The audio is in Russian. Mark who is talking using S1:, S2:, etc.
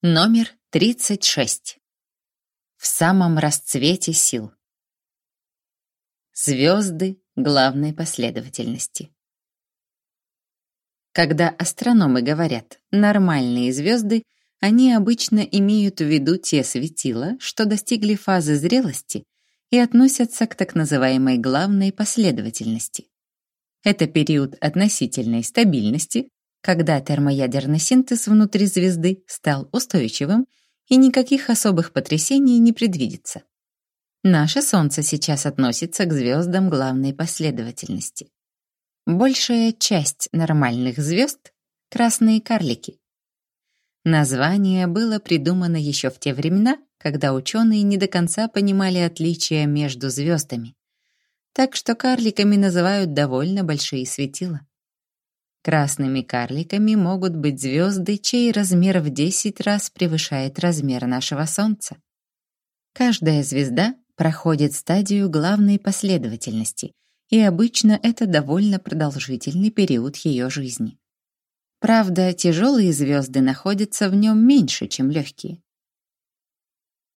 S1: Номер 36. В самом расцвете сил. Звезды главной последовательности. Когда астрономы говорят «нормальные звезды», они обычно имеют в виду те светила, что достигли фазы зрелости и относятся к так называемой главной последовательности. Это период относительной стабильности, когда термоядерный синтез внутри звезды стал устойчивым и никаких особых потрясений не предвидится. Наше Солнце сейчас относится к звездам главной последовательности. Большая часть нормальных звезд — красные карлики. Название было придумано еще в те времена, когда ученые не до конца понимали отличия между звездами. Так что карликами называют довольно большие светила. Красными карликами могут быть звезды, чей размер в 10 раз превышает размер нашего Солнца. Каждая звезда проходит стадию главной последовательности, и обычно это довольно продолжительный период ее жизни. Правда, тяжелые звезды находятся в нем меньше, чем легкие.